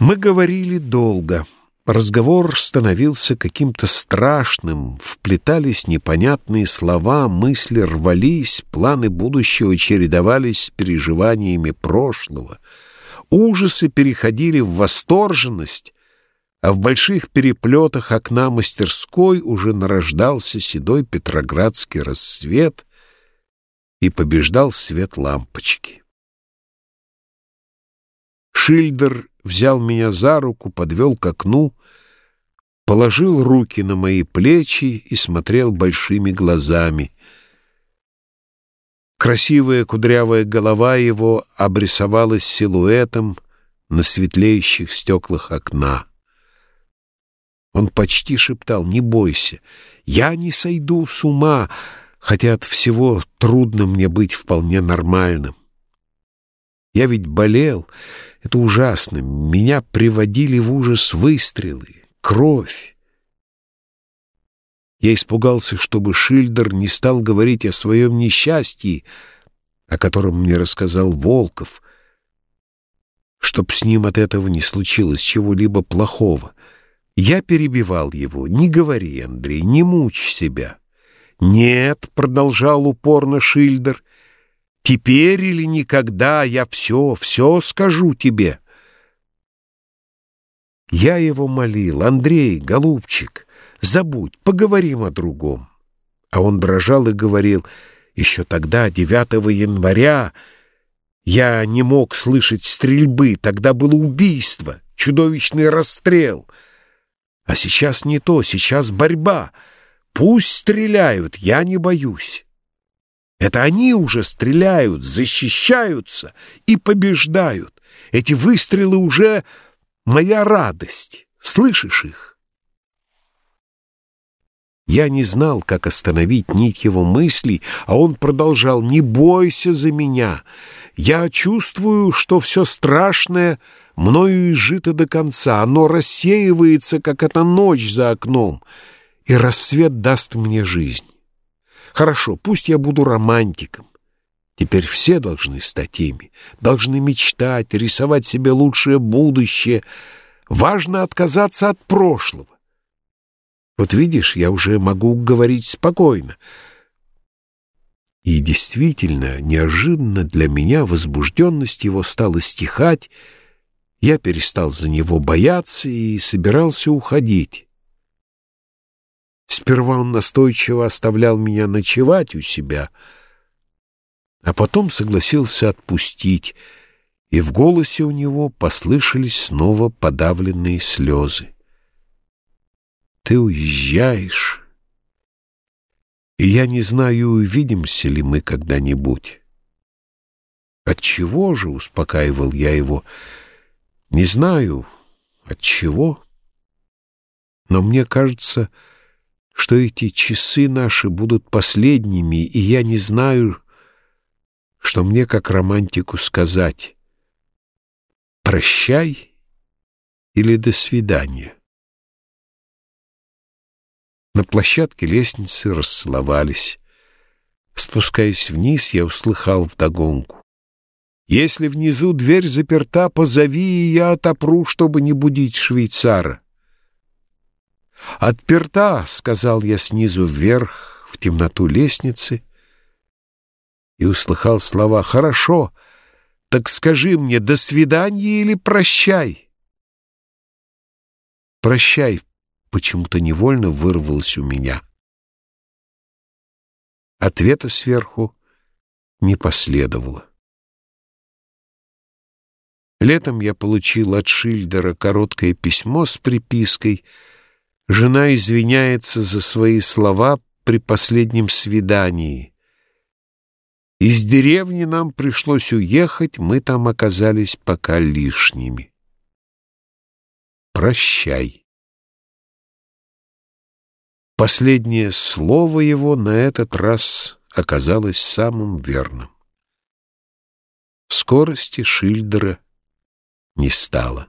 Мы говорили долго. Разговор становился каким-то страшным, вплетались непонятные слова, мысли рвались, планы будущего чередовались с переживаниями прошлого. Ужасы переходили в восторженность, а в больших переплетах окна мастерской уже нарождался седой петроградский рассвет и побеждал свет лампочки. Шильдер взял меня за руку, подвел к окну, положил руки на мои плечи и смотрел большими глазами. Красивая кудрявая голова его обрисовалась силуэтом на светлеющих стеклах окна. Он почти шептал «Не бойся, я не сойду с ума», хотя от всего трудно мне быть вполне нормальным. Я ведь болел, это ужасно. Меня приводили в ужас выстрелы, кровь. Я испугался, чтобы Шильдер не стал говорить о своем несчастье, о котором мне рассказал Волков, чтоб с ним от этого не случилось чего-либо плохого. Я перебивал его. «Не говори, Андрей, не мучь себя». «Нет», — продолжал упорно Шильдер, Теперь или никогда я все, все скажу тебе. Я его молил, Андрей, голубчик, забудь, поговорим о другом. А он дрожал и говорил, еще тогда, 9 января, я не мог слышать стрельбы, тогда было убийство, чудовищный расстрел. А сейчас не то, сейчас борьба. Пусть стреляют, я не боюсь. Это они уже стреляют, защищаются и побеждают. Эти выстрелы уже моя радость. Слышишь их? Я не знал, как остановить нить его мыслей, а он продолжал «Не бойся за меня. Я чувствую, что все страшное мною изжито до конца. Оно рассеивается, как эта ночь за окном, и рассвет даст мне жизнь». Хорошо, пусть я буду романтиком. Теперь все должны стать ими, должны мечтать, рисовать себе лучшее будущее. Важно отказаться от прошлого. Вот видишь, я уже могу говорить спокойно. И действительно, неожиданно для меня возбужденность его стала стихать, я перестал за него бояться и собирался уходить. Сперва он настойчиво оставлял меня ночевать у себя, а потом согласился отпустить, и в голосе у него послышались снова подавленные слезы. «Ты уезжаешь, и я не знаю, увидимся ли мы когда-нибудь». «Отчего же?» — успокаивал я его. «Не знаю, от чего, но мне кажется, что эти часы наши будут последними, и я не знаю, что мне как романтику сказать. Прощай или до свидания. На площадке лестницы расцеловались. Спускаясь вниз, я услыхал вдогонку. «Если внизу дверь заперта, позови, и я отопру, чтобы не будить швейцара». «Отперта!» — сказал я снизу вверх, в темноту лестницы, и услыхал слова «Хорошо, так скажи мне, до свидания или прощай?» «Прощай» почему-то невольно вырвалось у меня. Ответа сверху не последовало. Летом я получил от Шильдера короткое письмо с припиской — Жена извиняется за свои слова при последнем свидании. Из деревни нам пришлось уехать, мы там оказались пока лишними. Прощай. Последнее слово его на этот раз оказалось самым верным. В скорости Шильдера не стало.